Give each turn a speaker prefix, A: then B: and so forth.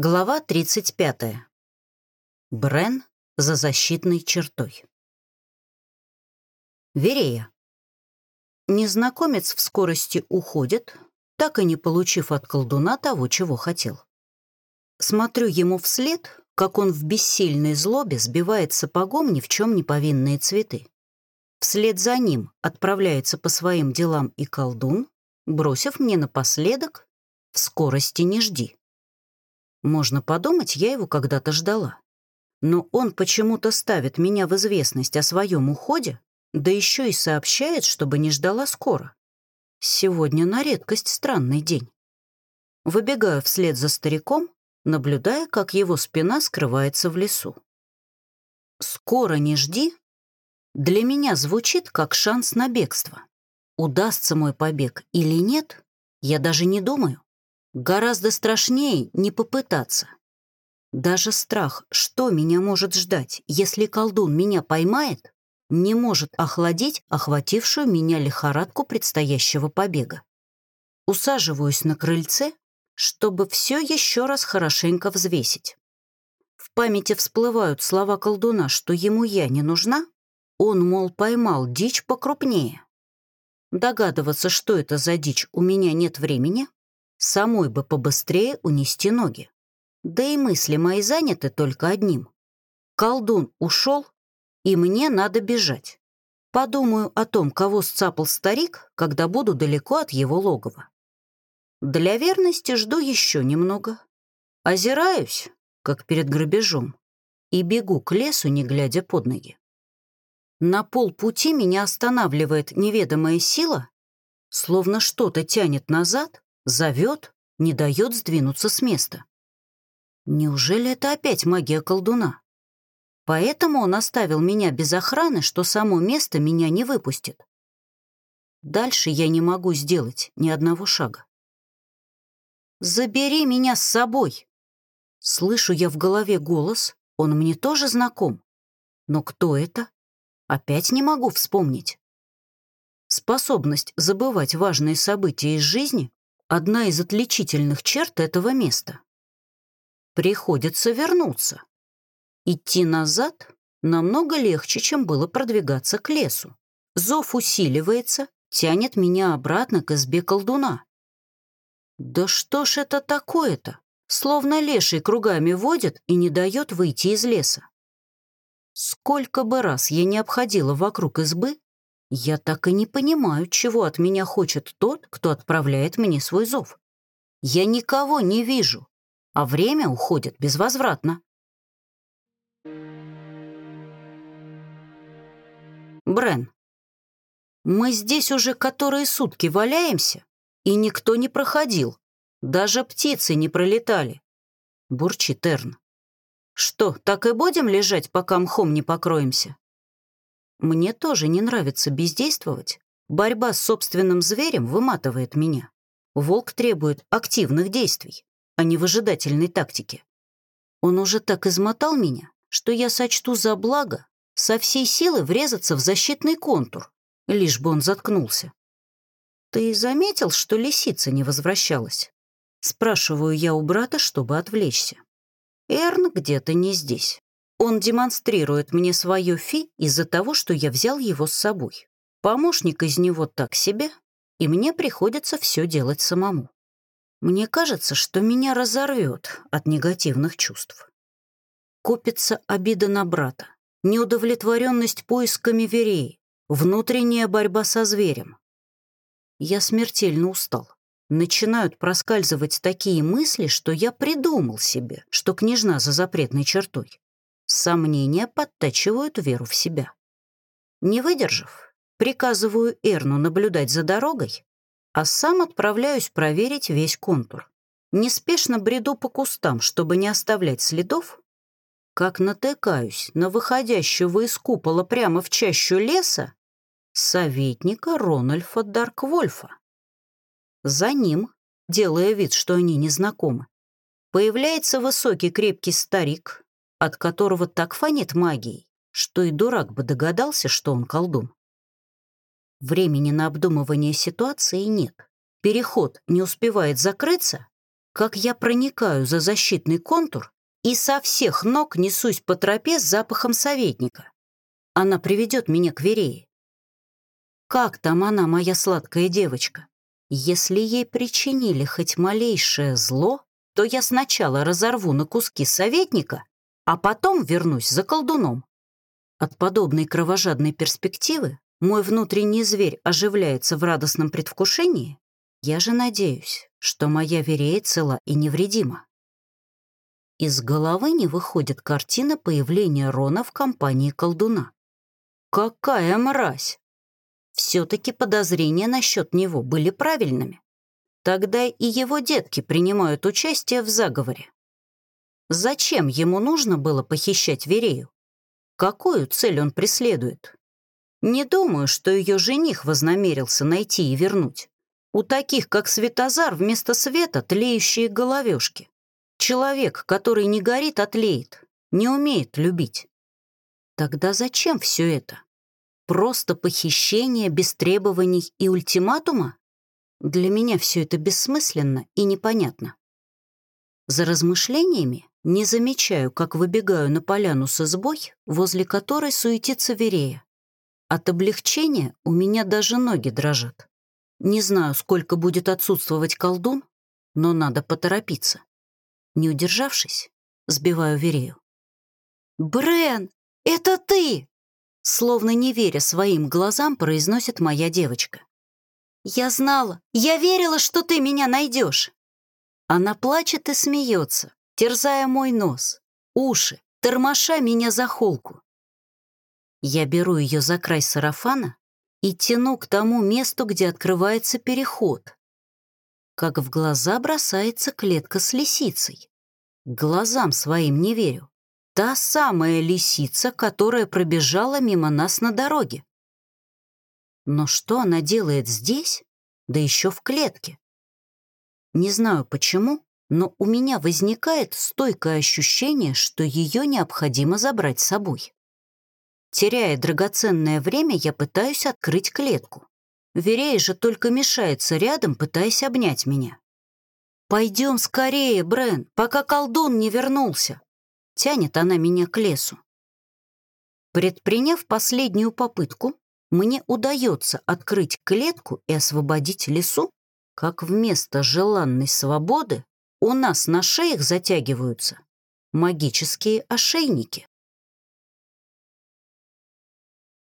A: Глава 35. Брен за защитной чертой. Верея. Незнакомец в скорости уходит, так и не получив от колдуна того, чего хотел. Смотрю ему вслед, как он в бессильной злобе сбивает сапогом ни в чем не повинные цветы. Вслед за ним отправляется по своим делам и колдун, бросив мне напоследок «в скорости не жди». Можно подумать, я его когда-то ждала. Но он почему-то ставит меня в известность о своем уходе, да еще и сообщает, чтобы не ждала скоро. Сегодня на редкость странный день. Выбегаю вслед за стариком, наблюдая, как его спина скрывается в лесу. «Скоро не жди» для меня звучит как шанс на бегство. Удастся мой побег или нет, я даже не думаю. Гораздо страшнее не попытаться. Даже страх, что меня может ждать, если колдун меня поймает, не может охладить охватившую меня лихорадку предстоящего побега. Усаживаюсь на крыльце, чтобы все еще раз хорошенько взвесить. В памяти всплывают слова колдуна, что ему я не нужна, он, мол, поймал дичь покрупнее. Догадываться, что это за дичь, у меня нет времени, Самой бы побыстрее унести ноги. Да и мысли мои заняты только одним. Колдун ушел, и мне надо бежать. Подумаю о том, кого сцапал старик, когда буду далеко от его логова. Для верности жду еще немного. Озираюсь, как перед грабежом, и бегу к лесу, не глядя под ноги. На полпути меня останавливает неведомая сила, словно что-то тянет назад, Зовет, не дает сдвинуться с места. Неужели это опять магия колдуна? Поэтому он оставил меня без охраны, что само место меня не выпустит. Дальше я не могу сделать ни одного шага. «Забери меня с собой!» Слышу я в голове голос, он мне тоже знаком. Но кто это? Опять не могу вспомнить. Способность забывать важные события из жизни одна из отличительных черт этого места. Приходится вернуться. Идти назад намного легче, чем было продвигаться к лесу. Зов усиливается, тянет меня обратно к избе колдуна. Да что ж это такое-то? Словно леший кругами водит и не дает выйти из леса. Сколько бы раз я не обходила вокруг избы, я так и не понимаю, чего от меня хочет тот, кто отправляет мне свой зов. Я никого не вижу, а время уходит безвозвратно. Брен, мы здесь уже которые сутки валяемся, и никто не проходил, даже птицы не пролетали. Бурчит Эрн. Что, так и будем лежать, пока мхом не покроемся? Мне тоже не нравится бездействовать. Борьба с собственным зверем выматывает меня. Волк требует активных действий, а не выжидательной тактики. Он уже так измотал меня, что я сочту за благо со всей силы врезаться в защитный контур, лишь бы он заткнулся. «Ты заметил, что лисица не возвращалась?» Спрашиваю я у брата, чтобы отвлечься. Эрн где-то не здесь. Он демонстрирует мне свое фи из-за того, что я взял его с собой. Помощник из него так себе, и мне приходится все делать самому. Мне кажется, что меня разорвет от негативных чувств. Копится обида на брата, неудовлетворенность поисками верей, внутренняя борьба со зверем. Я смертельно устал. Начинают проскальзывать такие мысли, что я придумал себе, что княжна за запретной чертой. Сомнения подтачивают веру в себя. Не выдержав, приказываю Эрну наблюдать за дорогой, а сам отправляюсь проверить весь контур. Неспешно бреду по кустам, чтобы не оставлять следов, как натыкаюсь на выходящего из купола прямо в чащу леса советника Рональфа Дарквольфа. За ним, делая вид, что они незнакомы, появляется высокий крепкий старик от которого так фонит магией, что и дурак бы догадался, что он колдун. Времени на обдумывание ситуации нет. Переход не успевает закрыться, как я проникаю за защитный контур и со всех ног несусь по тропе с запахом советника. Она приведет меня к Верее. Как там она, моя сладкая девочка? Если ей причинили хоть малейшее зло, то я сначала разорву на куски советника, а потом вернусь за колдуном. От подобной кровожадной перспективы мой внутренний зверь оживляется в радостном предвкушении. Я же надеюсь, что моя Верея цела и невредима. Из головы не выходит картина появления Рона в компании колдуна. Какая мразь! Все-таки подозрения насчет него были правильными. Тогда и его детки принимают участие в заговоре. Зачем ему нужно было похищать Верею? Какую цель он преследует? Не думаю, что ее жених вознамерился найти и вернуть. У таких, как Светозар, вместо света тлеющие головешки. Человек, который не горит, отлеет, не умеет любить. Тогда зачем все это? Просто похищение без требований и ультиматума? Для меня все это бессмысленно и непонятно. За размышлениями не замечаю, как выбегаю на поляну с избой, возле которой суетится Верея. От облегчения у меня даже ноги дрожат. Не знаю, сколько будет отсутствовать колдун, но надо поторопиться. Не удержавшись, сбиваю Верею. «Брен, это ты!» Словно не веря своим глазам, произносит моя девочка. «Я знала, я верила, что ты меня найдешь!» Она плачет и смеется, терзая мой нос, уши, тормоша меня за холку. Я беру ее за край сарафана и тяну к тому месту, где открывается переход. Как в глаза бросается клетка с лисицей. Глазам своим не верю. Та самая лисица, которая пробежала мимо нас на дороге. Но что она делает здесь, да еще в клетке? Не знаю почему, но у меня возникает стойкое ощущение, что ее необходимо забрать с собой. Теряя драгоценное время, я пытаюсь открыть клетку. Верея же только мешается рядом, пытаясь обнять меня. «Пойдем скорее, Брен, пока колдун не вернулся!» Тянет она меня к лесу. Предприняв последнюю попытку, мне удается открыть клетку и освободить лесу, как вместо желанной свободы у нас на шеях затягиваются магические ошейники.